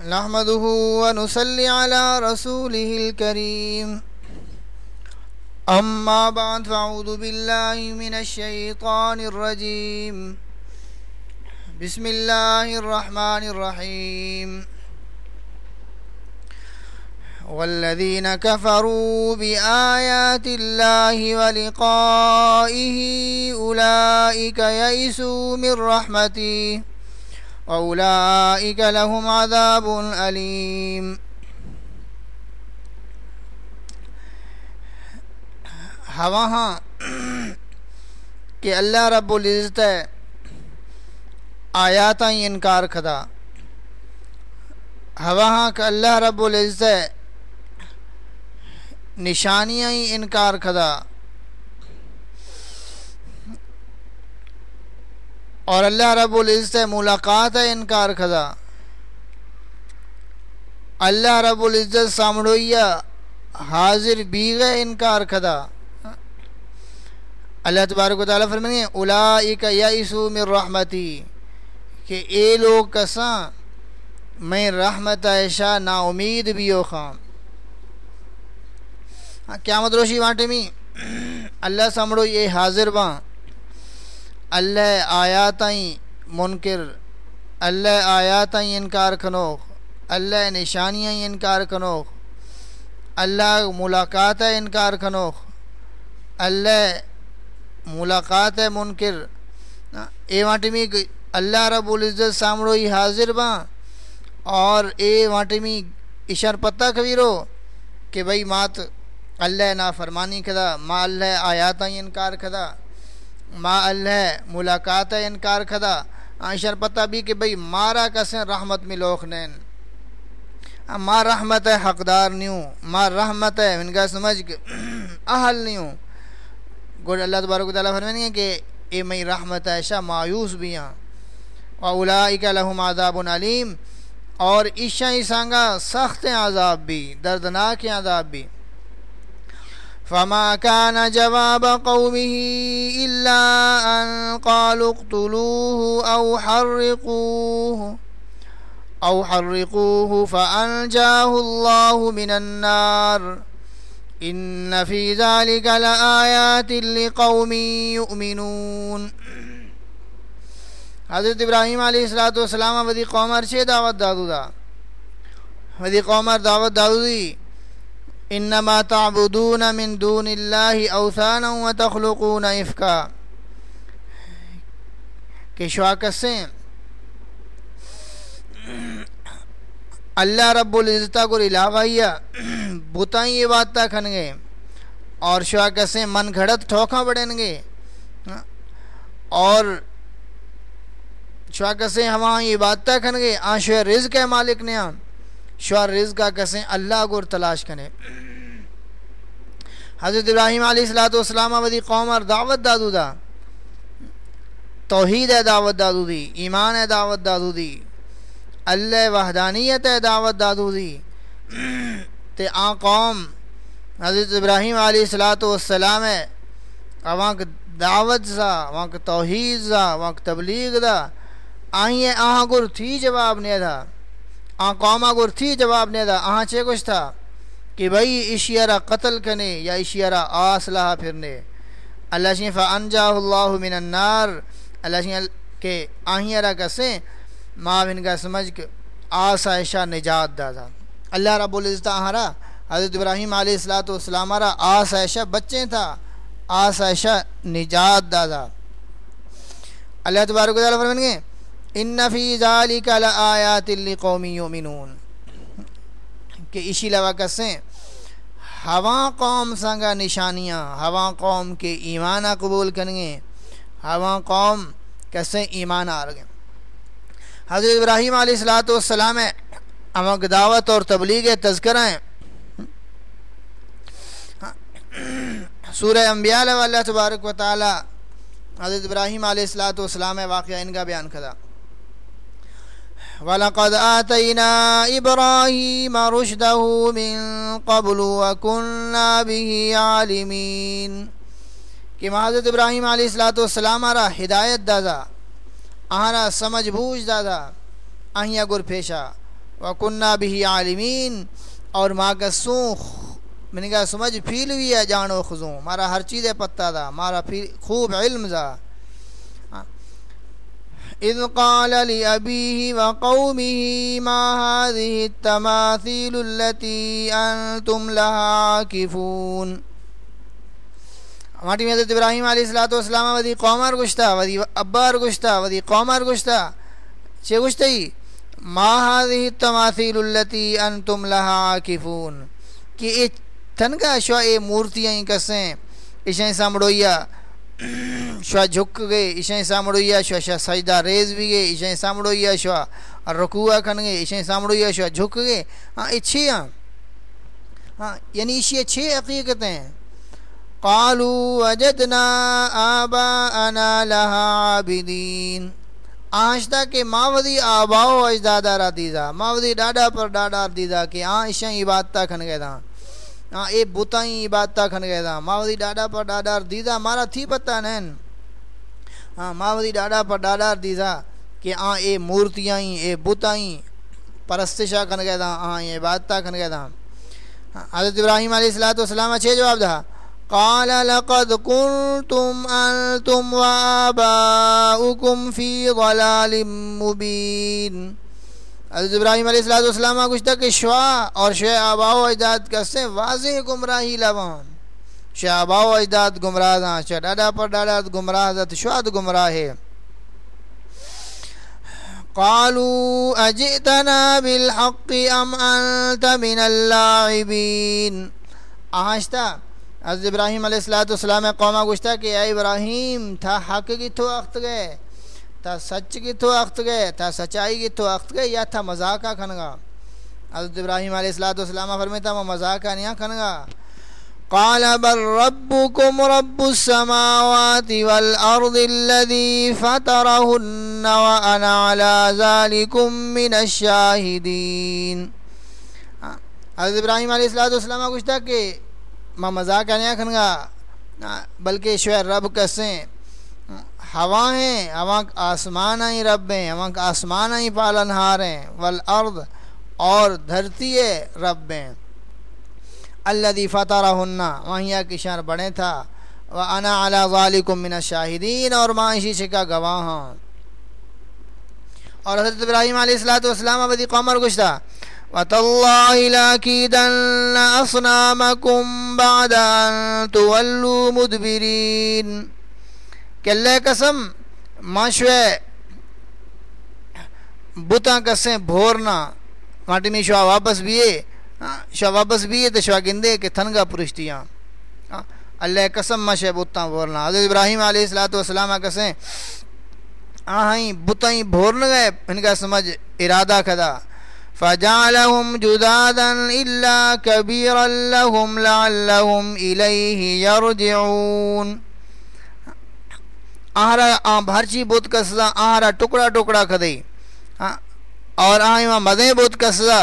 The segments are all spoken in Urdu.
نحمده ونصلي على رسوله الكريم. أما بعد، فأعوذ بالله من الشيطان الرجيم. بسم الله الرحمن الرحيم. والذين كفروا بآيات الله ولقائه أولئك يئسوا من رحمته. وأولئك لهم عذاب أليم ہواں ہاں کہ اللہ رب العزت آیات انکار کھدا۔ ہواں ہاں کہ اللہ رب العزت نشانیاں ہی انکار کھدا۔ اور اللہ رب العزت ملاقات ہے انکار کھدا اللہ رب العزت سامڑویا حاضر بیغ انکار کھدا اللہ تبارک و تعالیٰ فرمائیں اولائک یئسو من رحمتی، کہ اے لوگ کساں، میں رحمت ایشا نا امید بھی ہو خام ہاں، کیا مدروشی وانٹے میں، اللہ سامڑو یہ حاضر باں۔ اللہ آیاتیں منکر، اللہ آیاتیں انکار کنوخ اللہ نشانیاں انکار کنوخ اللہ ملاقات انکار کنوخ اللہ ملاقات منکر۔ اے واٹمی اللہ رب العزت سامڑو ہی حاضر باں اور اے واٹمی اشار پتہ کبیرو کہ بھئی مات اللہ نا فرمانی کدا ما اللہ آیاتیں انکار کدا۔ ما اللہ ملاقات انکار کھدا آئشر پتہ بھی کہ بھئی مارا کسیں رحمت میں نین۔ ما رحمت ہے حقدار نیوں، ما رحمت ہے ان کا سمجھ اہل نیوں۔ گوڑ اللہ تبارک و تعالیٰ فرمانی ہے کہ اے مئی رحمت ایشا مایوس بھی ہیں وَأُولَائِكَ لَهُمْ عَذَابٌ علیم۔ اور عشاء عیسانگا سخت عذاب بھی، دردناک عذاب بھی۔ فما كان جواب قومه إلا أن قالوا اقتلوه أو حرقوه أو حرقوه فأنجاه الله من النار. إن في ذلك لآيات لقوم يؤمنون. حضرت ابراہیم علیہ السلام والسلام ودی قومر چھے دعوت دادو دا ودی قومر دعوت دادو دی انما تعبدون من دون اللہ اوثانا وتخلقون افکا کہ شواکسیں اللہ رب العزتہ کو علاوہ بتائیں یہ بات تا کھن گے۔ اور شواکسیں من گھڑت ٹھوکاں بڑھیں گے۔ اور شواکسیں ہماں یہ بات تا کھن گے آنشو رزق ہے مالک نے آن۔ شوار رزقہ کسیں اللہ گور تلاش کنے حضرت ابراہیم علیہ السلام ودی قوم اور دعوت دادو دا۔ توحید ہے دعوت دادو دی، ایمان ہے دعوت دادو دی۔ اللہ وحدانیت ہے دعوت دادو دی۔ تے آن قوم، حضرت ابراہیم علیہ السلام ہے۔ وہاں دعوت سا وہاں توحید سا وہاں تبلیغ دا۔ آئیں آہاں گر تھی جواب نہیں تھا۔ آن قوما گر تھی جواب نہیں دا، آہاں چھے کچھ تھا؟ کہ بھئی اشیارہ قتل کنے یا اشیارہ آسلہ پھرنے۔ اللہ شیئے فَأَنْجَاهُ اللَّهُ مِنَ النَّارِ۔ اللہ شیئے کہ آہیارہ کسیں؟ ماں بن کا سمجھ کہ آسائشہ نجات دادا اللہ رب العزت آہارا حضرت ابراہیم علیہ السلام آرہ آسائشہ بچیں تھا، آسائشہ نجات دادا اللہ تبارک و تعالیٰ فرمائیں گے ان فی ذالک لآیات لقوم یومنون کہ اسی لوا کسیں ہوا قوم سنگا نشانیاں، ہوا قوم کے ایمان قبول کرنگے ہوا قوم کسیں ایمان آ رہے حضرت ابراہیم علیہ السلام ہے امک دعوت اور تبلیغ تذکرہ ہیں۔ سورہ انبیاء اللہ تبارک و تعالی حضرت ابراہیم علیہ السلام واقعہ ان کا بیان کھدا وَلَقَدْ آتَيْنَا إِبْرَاهِيمَ رُشْدَهُ مِن قَبْلُ وَكُنَّا بِهِ عَالِمِينَ. کہ حضرت ابراہیم علیہ السلام آرہ ہدایت دادا آرہ سمجھ بوجھ دادا آہیاں گر پیشا و کنہ بھی عالمین، اور ماں کا سوخ میں نے کہا سمجھ پھیل ہوئی ہے جان و خزوں مارا ہر چیز پتہ تھا مارا خوب علم تھا اذ قال لأبيه وقومه ما هذه التماثيل التي أنتم لها عاكفون. ہماری میں حضرت ابراہیم علیہ السلام والسلام ودی قومار گشتا ودی ابار گشتا ودی قومار گشتا چھے گشتا ہی ما هذه التماثيل التي أنتم لها عاكفون. کہ اے تنگا شو اے مورتیاں کسیں اشیں سامڑویا شوا جھک گئے اشیں سامڑویا شوا شوا سجدہ ریز بھی گئے اشیں سامڑویا شوا رکوع کھن گئے اشیں سامڑویا شوا جھک گئے ہاں اچھے ہاں ہاں یعنی اسی اچھے حقیقتیں قالوا وجدنا آباءنا لها عابدین آہشتا کہ ماودی آباؤ اجدادا را دیدا ماودی ڈاڈا پر ڈاڈا دیدا کہ آن اشیں عبادتہ کھن گئے دا ہاں اے بتائیں عبادتہ کھن گئے دا ماودی ڈاڈا پر ڈاڈا دیدا مارا تھی پتہ نین۔ ہاں ماودی ڈاڈا پر ڈاڈا دیدا کہ آن اے مورتیاں اے بتائیں پرستشا کھن گئے دا آن اے عبادتہ کھن گئے دا ہاں، حضرت ابراہیم علیہ السلام اچھے جواب دا قال، لقد كنتم أنتم وآباؤكم في ضلال مبين حضرت ابراہیم علیہ السلام والسلام کچھ تک شوا اور شہ آبا و اجداد کسے واضح گمراہی لبان شہ آبا و اجداد گمراہ دا شہ ڈاڈا پر ڈاڈا گمراہ دا شواد گمراہ ہے قالوا اجئتنا بالحق ام انت من اللاعبین۔ آہشتا حضرت ابراہیم علیہ السلام والسلام قومہ گشتا کہ اے ابراہیم، تھا حق کی تو وقت گئے۔ تھا سچ کی تو وقت گئے تھا سچائی کی تو وقت گئے، یا تھا مذاقہ کھنگا حضرت ابراہیم علیہ السلام والسلام فرمیتا وہ مذاقہ نہیں کھنگا قال، بل ربكم رب السماوات والأرض الذي فطرهن وأنا على ذلكم من الشاهدين حضرت ابراہیم علیہ السلام کچھ تھا کہ ماں مذاق نہیں کھنگا بلکہ شعر رب کسیں ہوا ہیں ہوا آسمان آئی رب ہیں ہوا آسمان آئی پالن ہار ہیں۔ والارض اور دھرتی ہے رب ہیں۔ اللہ دی فتح رہنا وہیں کشان بڑے تھا۔ وہ انا اعلیٰ والم من شاہدین اور ماں اسی شکا گواہ ہوں اور حضرت ابراہیم علیہ السلاۃ والسلام، ابدی قمر گشتہ وتالله لأكيدن أصنامكم بعد أن تولوا مدبرين۔ کہ اللہ قسم ماشوے بتا کسیں بھورنا ماٹی میں شوا واپس بیئے۔ ہاں، شوا واپس بیئے تو شوا گندے کہ تھنگا پرشتیاں ہاں، اللہ قسم ماشوے بتا بھورنا حضرت ابراہیم علیہ السلام کسیں ہاں، آہائیں بتائیں بھورن گئے۔ ان کا سمجھ ارادہ کھدا۔ فجعلهم جدادا إلا كبيرا لهم لعلهم إليه يرجعون۔ آہرا آن بھرچی بود کسدا آہرا ٹکڑا ٹکڑا کھدئی۔ ہاں، اور آہیں وہاں مدیں بود کسدا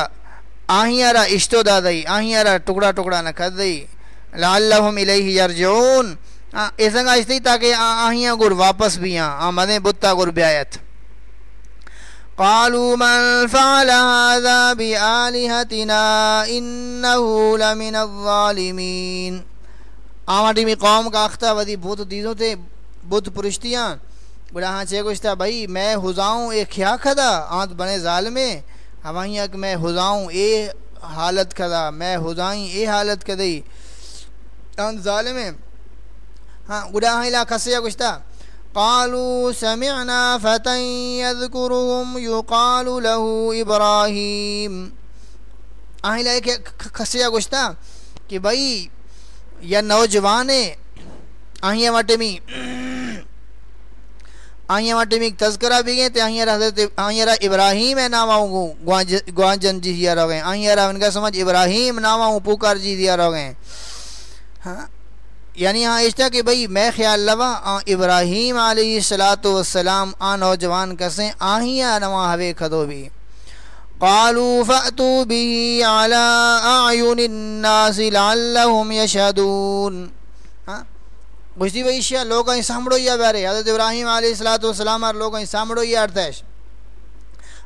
آہیں آرا اشتو دادئی آہیں آرا ٹکڑا ٹکڑا نہ کھدئی۔ لعلهم إليه يرجعون ایسا ہاں، اشتی تاکہ آہیں گر واپس بھی آن آن مدیں بودتا گر بیایت قالوا من فعل هذا بآلهتنا إنه لمن الظالمين آماٹی میں قوم کا اختہ ودی بہت دیزوں تھے بہت پرشتیاں۔ بڑا ہاں چھے گوشتا بھائی میں حضاؤں ایک کھیا کھدا، آنت بنے ظالمے۔ ہمائیں کہ میں حضاؤں اے حالت کھدا، میں حضائیں اے حالت کھدئی۔ آنت ظالمے۔ ہاں گڑا ہاں علاقہ سے گوشتا قالوا سمعنا فتى يذكرهم يقال له ابراہیم۔ آہیں لائے کہ کھسیا گشتا کہ بھائی یا نوجوان آہیں واٹے میں آہیں واٹے میں تذکرہ بھی گئے تے آہیں حضرت آہیں را ابراہیم ہے ناماؤں گو گوانجن جی دیا رو گئے۔ آہیں را ان کا سمجھ ابراہیم ناماؤں پوکار جی دیا رو گئے۔ ہاں؟ یعنی ہاں اشتا کہ بھئی میں خیال لوا آن ابراہیم علیہ السلام آن نوجوان کسیں آہیں آنوا ہوئے کھدو بھی۔ قالوا فأتوا به على أعين الناس لعلهم يشهدون گشتی بھئی شیعہ لوگاں ہی سامڑو یا بیارے حضرت ابراہیم علیہ السلام اور لوگاں ہی سامڑو یا ارتیش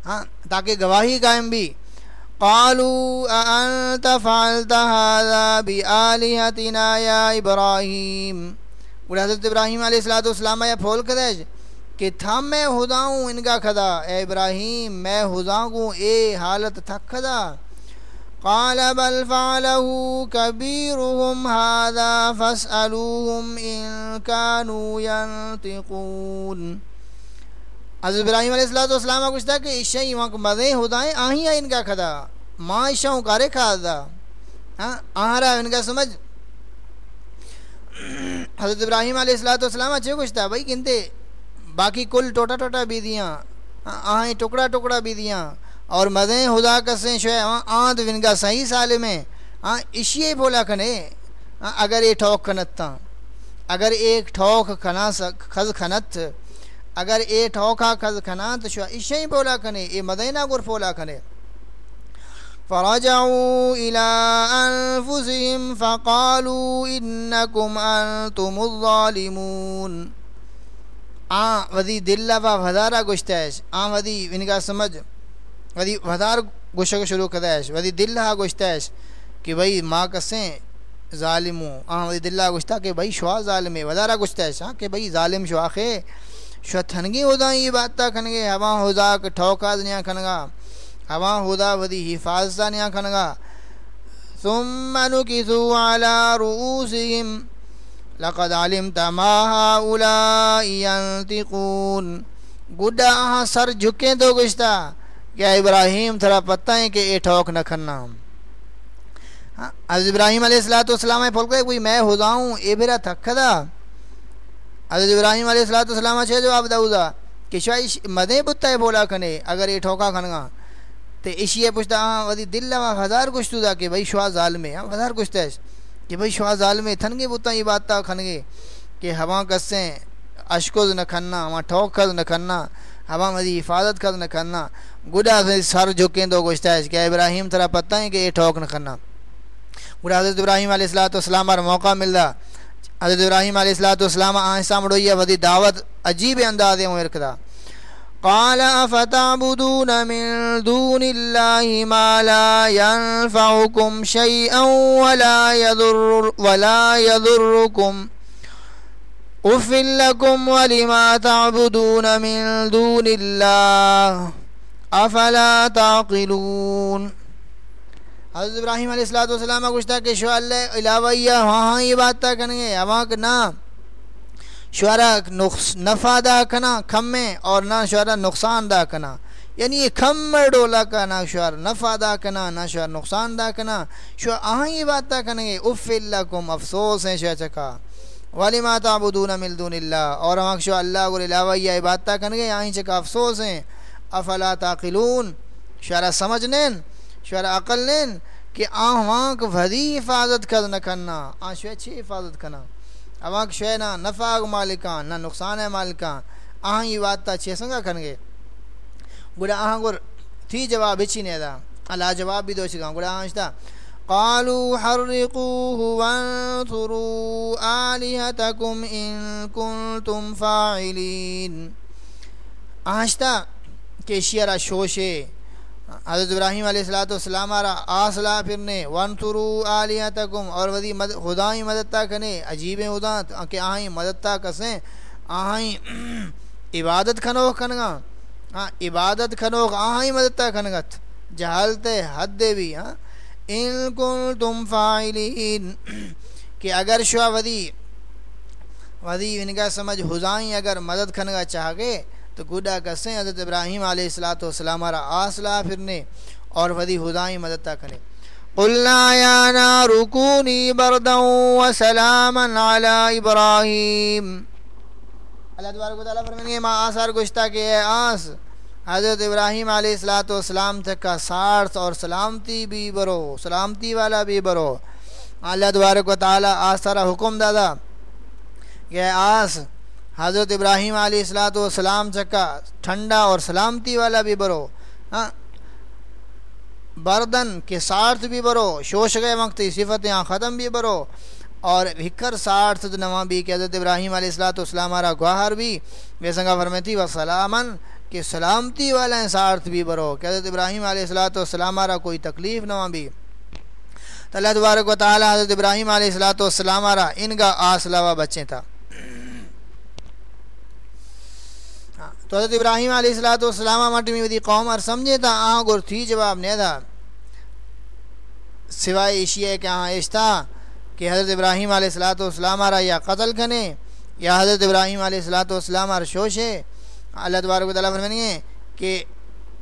ہاں تاکہ گواہی قائم بھی قالوا أأنت فعلت هذا بآلهتنا يا إبراهيم حضرت ابراہیم علیہ السلام والسلام یا پھول کدیش کہ تھم میں ہداؤں ان کا کھدا اے ابراہیم میں ہداؤں اے حالت تھک کھدا قال بل فعله كبيرهم هذا فاسألوهم إن كانوا ينطقون۔ حضرت ابراہیم علیہ السلام والسلام کچھ تھا کہ عشائی وہاں مدے ہدائیں آہیں ان کا کھدا؟ ماں عشاؤں کارے کھا دا ہاں آہ رہا ان کا سمجھ؟ حضرت ابراہیم علیہ السلام والسلام اچھے کچھ تھا بھائی کنتے باقی کل ٹوٹا ٹوٹا بھی دیاں آہیں ہاں، ٹکڑا ٹکڑا بھی دیاں اور مزیں خدا کسیں شوئے ہاں، آن تو ونگا صحیح سال میں ہاں اشیے بولا کنے ہاں، اگر یہ ٹھوک کھنت تھا اگر ایک ٹھوک کھنا خز کھنت اگر اے ٹھوکا خز کھنا تو شوئے اشیے بولا کنے، اے مدینہ گر بولا کنے۔ فرجعوا إلى أنفسهم فقالوا إنكم أنتم الظالمون۔ آن ودی دل و وزارہ گشتیش آن ودی ان کا سمجھ۔ ودی وزار گوشہ شروع کردیش ودی دل ہا گشتیش کہ بھئی ماں کسیں ظالموں آن ودی دل گشتا کہ بھئی شوا ظالم ہے وزارہ گشتیش ہاں کہ بھئی ظالم شواخے شوا تھنگی ہو دا یہ بات تا کھنگے۔ ہوا ہو دا کہ ٹھوکا دنیا کھنگا۔ ہوا ہو دا ودی حفاظتہ نیا کھنگا۔ ثم نکثوا على رؤوسهم لقد علمت ما هؤلاء ينطقون۔ گڈا سر جھکیں تو گشتا کیا ابراہیم تھرا پتہ ہے کہ اے ٹھوک نہ کھنا ہاں، حضرت ابراہیم علیہ السلام والسلام پھول کے کوئی میں ہو جاؤں، اے بھیرا تھکدا حضرت ابراہیم علیہ السلام والسلام چھے جواب داؤدا کہ شاید مدے بتا ہے بولا کھنے اگر اے ٹھوکا کھنگا۔ تے اشیے پوچھتا ہاں ودی دل لوا ہزار گشتو دا کہ بھائی شوا ظالم ہے ہاں، ہزار گشتا ہے کہ بھائی شوا ظالم ہے، تھنگے بتا یہ بات تا کھنگے کہ ہوا کسیں اشکوز نہ کھننا ہوا ٹھوک کھز نہ کھننا ہوا مدی حفاظت کھز نہ کھننا گڈا سر جھکیں دو گشتا ہے کہ ابراہیم ترا پتہ ہے کہ یہ ٹھوک نہ کھننا گڈا حضرت ابراہیم علیہ السلام والسلام پر موقع ملدا۔ حضرت ابراہیم علیہ السلام والسلام آہستہ مڑوئی ودی دعوت عجیب انداز ہے رکھدا قال افتعبدون من دون الله ما لا ينفعكم شيئا ولا يضر ولا يضركم افل لكم ولما تعبدون من دون الله افلا تعقلون؟ حضرت ابراہیم علیہ السلام والسلام کچھ تھا کہ شو اللہ علاوہ یہ ہاں ہاں یہ بات تھا کریں گے ہاں کہ نہ شعرا نفع دا کنا کھم میں اور نہ شعرا نقصان دا کنا یعنی یہ کھم ڈولا کا نہ شعر نفع دا کنا نہ شعر نقصان دا کنا شعر آہاں یہ بات تا کنگے اف اللہ کم افسوس ہیں شعر چکا والی ما تعبدون من دون اللہ اور ہم شعر اللہ کو علاوہ یہ بات تا کنگے آہیں چکا افسوس ہیں۔ افلا تاقلون شعر سمجھنین شعر عقل نین کہ آہ وہاں حفاظت کر نہ کرنا آہ شعر اچھی حفاظت کرنا اوک شے نہ نفع مالکان نہ نقصان ہے مالکان آہاں یہ بات تا چھے سنگا کھنگے گوڑا آہاں گر تھی جواب اچھی نہیں دا، اللہ جواب بھی دو چکا گوڑا آہاں شتا قالوا حرقوه وانثروا آلهتكم إن كنتم فاعلين آہاں کہ شیرہ شوشے حضرت ابراہیم علیہ السلام والسلام آرہ آسلا پھرنے وانترو آلیاتکم، اور ودی مد خدای مددتا کنے، عجیب خدا، کہ آہیں مددتا کسیں آہیں عبادت کھنوخ کھنگا ہاں عبادت کھنوخ آہیں مددتا کھنگت جہالتے حد دے بھی ہاں۔ ان کن تم فائلین کہ اگر شوا ودی ودی ان کا سمجھ حضائیں اگر مدد کھنگا چاہ گے تو گڈا کسیں حضرت ابراہیم علیہ السلاۃ والسلام را آسلا پھرنے اور ودی خدائیں مدد کرنے۔ قلنا یا نار کونی بردا وسلاما علی ابراہیم۔ اللہ تبارک و تعالیٰ فرمائیں گے ما آثار گشتہ کہ اے آس حضرت ابراہیم علیہ السلاۃ والسلام تک کا سارت اور سلامتی بھی برو، سلامتی والا بھی برو۔ اللہ تبارک و تعالیٰ آثار حکم دادا۔ کہ آس حضرت ابراہیم علیہ السلاۃ والسلام چکا، ٹھنڈا اور سلامتی والا بھی برو ہاں؟ بردن کے سارت بھی برو، شوش گئے وقت صفت یہاں ختم بھی برو، اور ہکر سارت نواں بھی کہ حضرت ابراہیم علیہ السلاۃ والسلام آرہ گواہر بھی بے سنگا فرمتی و سلامن کہ سلامتی والا سارت بھی برو، کہ حضرت ابراہیم علیہ السلاۃ والسلام آرہ کوئی تکلیف نہ بھی۔ تو اللہ تبارک و تعالی حضرت ابراہیم علیہ السلاۃ والسلام آرہ ان کا آس بچے تھا۔ تو حضرت ابراہیم علیہ السلاۃ والسلام مٹمی ودی قوم اور سمجھے تھا آہاں گر تھی جواب نہیں تھا۔ سوائے ایشیا کہ آہاں ایش کہ حضرت ابراہیم علیہ السلاۃ والسلام آرہ یا قتل کنے یا حضرت ابراہیم علیہ السلاۃ والسلام آرہ شوش ہے۔ اللہ تبارک و تعالیٰ فرمائیں کہ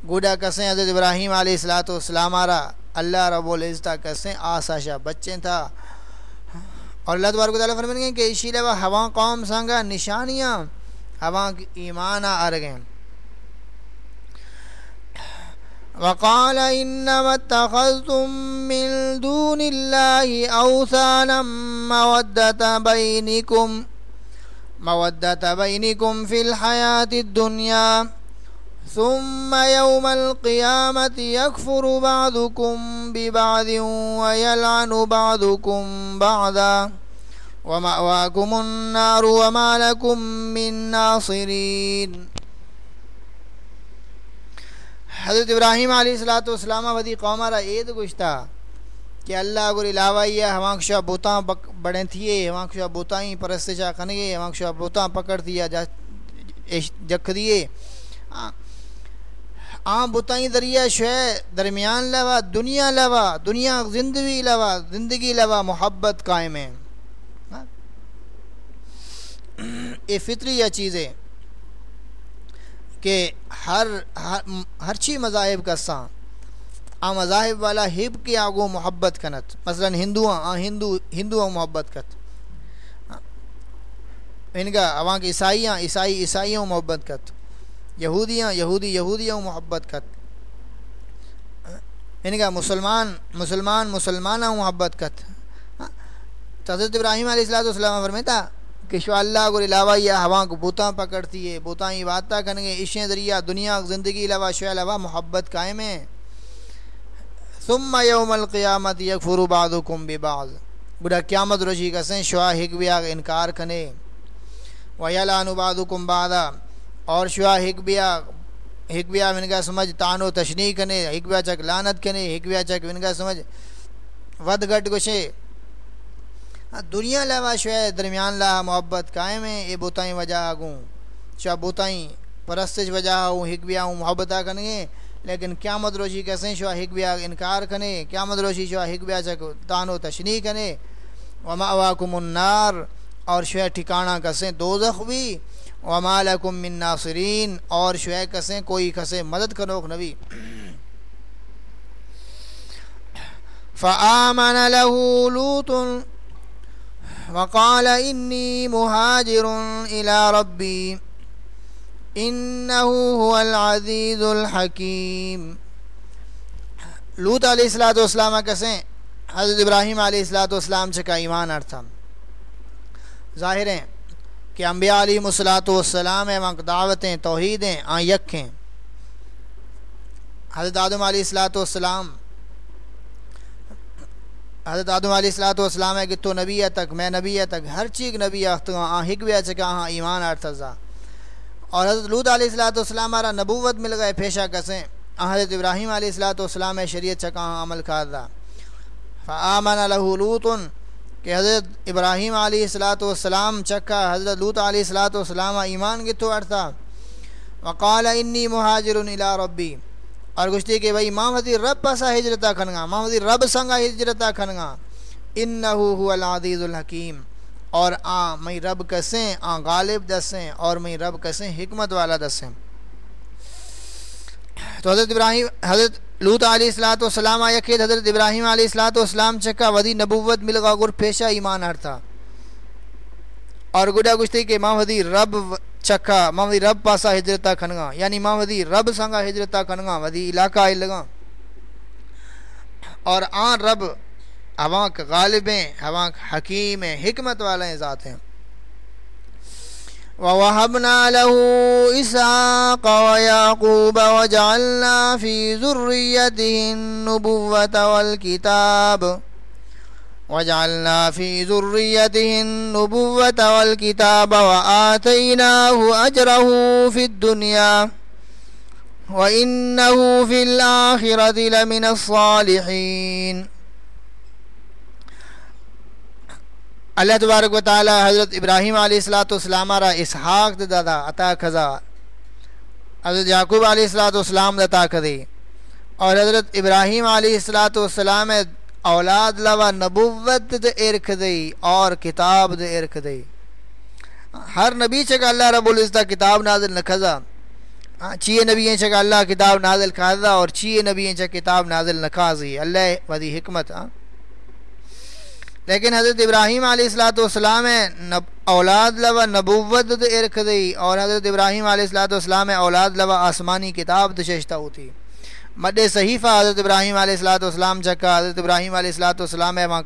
گوڈا کسیں حضرت ابراہیم علیہ السلاۃ والسلام آرہ اللہ رب العزت کسیں آساشا بچیں تھا۔ اور اللہ تبارک و تعالیٰ فرمائیں کہ اسی لیے ہوا قوم سنگا نشانیاں ایمان آ رگیں وقال إنما اتخذتم من دون الله أوثانا مودة بينكم مودة بينكم في الحياة الدنيا. ثم يوم القيامة يكفر بعضكم ببعض ويلعن بعضكم بعضا. ومأواكم النار وما لكم من ناصرين حضرت ابراہیم علیہ السلاۃ والسلام ودی قوم را عید گشتا کہ اللہ گر علاوہ یہ ہماں بوتاں بڑے تھیے، ہماں شاہ بوتاں ہی پرست چاہ کھنگے شاہ بوتاں پکڑ دیا جکھ دیے۔ آن بوتاں دریا شوے درمیان لوا، دنیا لوا، دنیا زندگی لوا زندگی لوا، محبت قائم ہے۔ یہ فطری یا چیزیں کہ ہر ہر چی مذاہب کا ساں۔ آ مذاہب والا ہب کے آگو محبت کنت۔ مثلا ہندو آ ہندو ہندو محبت کت۔ ان کا عواں کے عیسائیاں، عیسائی، عیسائیوں محبت کت۔ یہودیاں، یہودی، یہودیوں محبت کت۔ ان کا مسلمان مسلمان مسلمانہ محبت کت۔ حضرت ابراہیم علیہ السلام والسلام فرمیتا کہ شو اللہ کو علاوہ یا ہوا کو بوتاں پکڑتی ہے، بوتاں ہی باتہ کرنگے عشیں ذریعہ، دنیا زندگی علاوہ شو علاوہ محبت قائم ہے۔ ثم یوم القیامت یکفر بعضکم ببعض۔ بڑا قیامت روشی کسیں شوا حکبیا انکار کنے۔ ویلان بعضکم بعضا۔ اور شوا حکبیا حکبیا من کا سمجھ تانو تشنیح کنے حکبیا چک لانت کنے حکبیا چک من کا سمجھ ود گٹ گشے ہاں، دنیا لوا شوئے درمیان لا محبت قائم ہے اے بوتائیں وجہ آگوں۔ شاہ بوتائیں پرستش وجہ ہوں ہک بھی آؤں محبت آ کرنگے لیکن قیامت روشی کیسے شوا ہک بھی انکار کنے قیامت روشی شوا ہک بھی چک تانو تشنی کنے وما واکم النار، اور شوہ ٹھکانہ کسیں دوزخ بھی۔ وما لکم من ناصرین اور شوہ کسیں کوئی کسیں مدد کنوک نبی۔ فآمن له لوت وقال إني مهاجر إلى ربي إنه هو العزيز الحكيم لوت علیہ السلاۃ والسلام کسیں حضرت ابراہیم علیہ السلاۃ والسلام سے کا ایمان ارتھم ظاہر ہیں کہ انبیاء علیہ السلاۃ والسلام وقت دعوتیں توحیدیں آن یکھیں حضرت آدم علیہ السلاۃ والسلام حضرت آدم علیہ السلاۃ والسلام ہے کہ تو نبی ہے تک، میں نبی ہے تک، ہر چیز نبی ہے۔ آ ہاں، ہاں، ہک بھی اچھا ہاں ایمان ارتضا۔ اور حضرت لود علیہ السلاۃ والسلام آرہ نبوت مل گئے، پیشہ کسیں۔ حضرت ابراہیم علیہ السلاۃ والسلام ہے، شریعت چکا ہاں عمل کھادا فآمن له لوط کہ حضرت ابراہیم علیہ السلاۃ والسلام چکا، حضرت لوت علیہ السلاۃ والسلام ایمان کی تو وقال انی مہاجر الى ربی۔ اور گشتی کہ بھائی ماں وزیر رب پسا ہجرتا کھنگا ماں وزیر رب سنگا ہجرتا کھنگا انہو هو العزیز الحکیم۔ اور آ میں رب کسیں آ غالب دسیں، اور میں رب کسیں، حکمت والا دسیں۔ تو حضرت ابراہیم، حضرت لوت علیہ السلاۃ والسلام، آیا کہ حضرت ابراہیم علیہ السلاۃ والسلام چکا، ودی نبوت ملگا گر پیشہ ایمان ہر تھا اور گڈا گشتی کہ ماں ودی رب چکھا ماں ودی رب پاسا ہجرتا کھنگا۔ یعنی ماں ودی رب سنگا ہجرتا کھنگا ودی علاقہ آئی لگا۔ اور آن رب ہواک غالب ہیں، ہواک حکیم ہیں، حکمت والے ذات ہیں۔ وَوَهَبْنَا لَهُ إِسْحَاقَ وَيَعْقُوبَ وَجَعَلْنَا فِي ذُرِّيَّتِهِ النُّبُوَّةَ وَالْكِتَابَ وجعلنا في ذريته النبوة والكتاب وآتيناه أجره في الدنيا وَإِنَّهُ فِي الْآخِرَةِ لَمِنَ الصَّالِحِينَ. اللہ تبارک و تعالی حضرت ابراہیم علیہ السلاۃ والسلام را اسحاق دادا عطا خزا حضرت یعقوب علیہ السلاۃ والسلام عطا کھدے اور حضرت ابراہیم علیہ السلاۃ والسلام اولاد لوا نبوت دے ارخ دے، اور کتاب دے ارخ دے۔ ہر نبی چکا اللہ رب العزت کتاب نازل نکھزا ہاں، چیئے نبی چکا اللہ کتاب نازل کھازا اور چیئے نبی چکا کتاب نازل نکھازی اللہ ودی حکمت ہاں۔ لیکن حضرت ابراہیم علیہ السلاۃ والسلام اولاد لوا نبوت ارخ دی اور حضرت ابراہیم علیہ السلاۃ والسلام اولاد لوا آسمانی کتاب دششتہ ہوتی۔ مد صحیفہ حضرت ابراہیم علیہ السلاۃ والسلام چکا حضرت ابراہیم علیہ السلاۃ والسلام وہاں،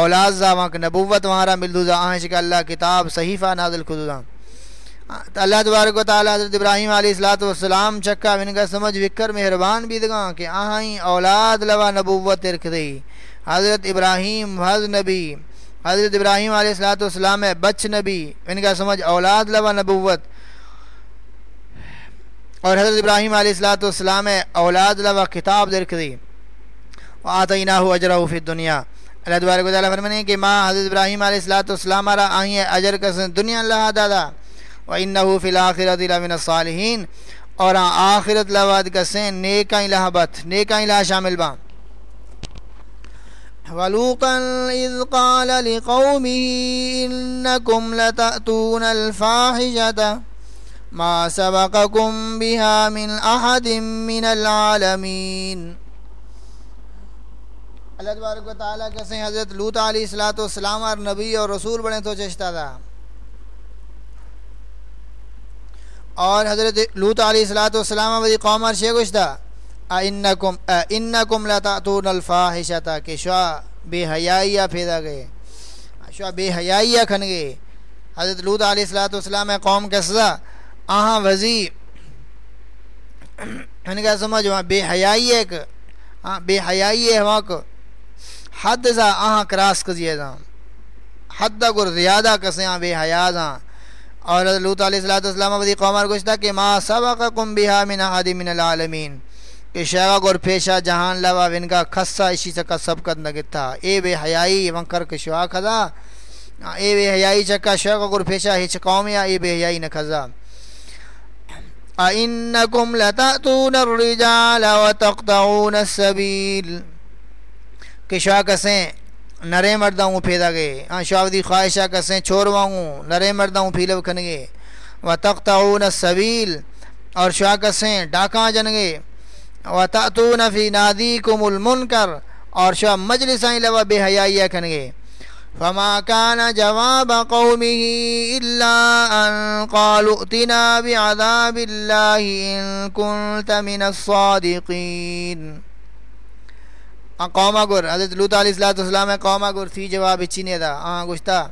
اولاد زا، وہاں نبوت وہاں ملدو زا۔ آہیں چکا جی اللہ کتاب صحیفہ نازل خدو اللہ تبارک و تعالی حضرت ابراہیم علیہ السلاۃ والسلام چکا ان کا سمجھ وکر، مہربان بھی دگا کہ آہیں اولاد لوا نبوت ارخ دی۔ حضرت ابراہیم حض نبی، حضرت ابراہیم علیہ السلاۃ والسلام بچ نبی۔ ان کا سمجھ، اولاد لوا نبوت اور حضرت ابراہیم علیہ السلاۃ والسلام اولاد لوا کتاب درک دی آتیناہ اجرہ فی الدنیا۔ اللہ تبارک و تعالیٰ فرمانے کہ ماں حضرت ابراہیم علیہ السلاۃ والسلام را آئیں اجر کسن دنیا اللہ دادا وَإِنَّهُ فِي الْآخِرَةِ لَمِنَ الصَّالِحِينَ۔ اور آخرت لواد کسیں نیکائیں لہبت نیکائیں لہ شامل باں ولوطا إذ قال لقومه إنكم لتأتون الفاحشة۔ ما سبقكم بها من أحد من العالمين. اللہ تبارک و تعالیٰ کہتے ہیں، حضرت لوت علیہ السلاۃ والسلام اور نبی اور رسول بنے تو چشتہ تھا۔ اور حضرت لوت علیہ السلاۃ والسلام وزی قوم اور شیخ تھا۔ انکم انکم لتاتون الفاحشتا کہ شوا بے حیائیہ پھیدا گئے۔ شوا بے حیائیہ کھن گئے۔ حضرت لوت علیہ الصلوۃ والسلام، قوم کا سزا آہاں وزی ان کا سمجھ، وہاں بے حیائی ایک بے حیائی ہے وہاں کو حد سا آہاں کراس کزیے دا حد گر زیادہ کسے ہاں بے حیا دا اور حضرت لوت علیہ السلام وزی قوم اور گوشتا کہ ما سبقکم بها من احد من العالمین۔ کہ شیغا گور پیشا جہان لوا ون کا خصا اسی چکا سب کد نگت اے بے حیائی ونکر کے شوا کھدا اے بے حیائی چکا شیغا گور پیشا ہچ قوم یا اے بے حیائی نہ کھدا اَإِنَّكُمْ لَتَأْتُونَ الرِّجَالَ وَتَقْطَعُونَ السَّبِيلَ. کہ شوا کسیں نرے مردہ ہوں پھیدا گئے. ہاں شوا دی خواہشہ کسیں چھوڑوا ہوں، نرے مردہ ہوں پھیلو کھن گئے. وَتَقْطَعُونَ السَّبِيلَ اور شوا کسیں ڈاکاں جن گئے. وَتَأْتُونَ فِي نَادِيكُمُ الْمُنْكَرِ اور شو مجلسائیں لوا بے حیائیہ کنگے فما كان جواب قومه إلا أن قالوا ائتنا بعذاب الله إن كنت من الصادقين. قوما گر حضرت لوت علیہ السلام قوما گر تھی جواب چینے دا؟ آن گوشتا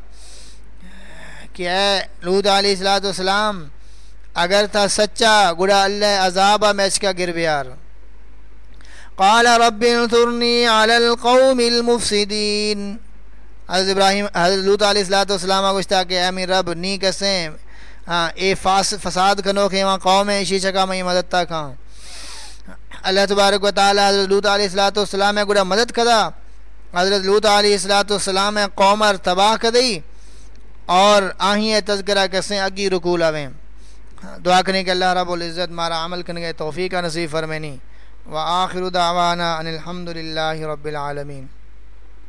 کہ اے لوت علیہ السلام اگر تھا سچا گڑا اللہ عذابہ میچ کا گر بیار. قال رب انثرني على القوم المفسدين حضرت ابراہیم حضرت لوت علیہ الصلوۃ والسلام گوشتا کہ اے میرے رب، نی کسیں ہاں اے فاس فساد کنو کہ وہاں قوم ہے اسی چکا میں مدد تا کھاں اللہ تبارک و تعالی حضرت لوت علیہ الصلوۃ والسلام گڑا مدد کدا۔ حضرت لوت علیہ الصلوۃ والسلام قوم ار تباہ کدی اور آہیں تذکرہ کسیں اگی رکول آویں دعا کریں کہ اللہ رب العزت مارا عمل کرنے توفیق نصیب فرمینی۔ وآخر دعوانا ان الحمد لله رب العالمين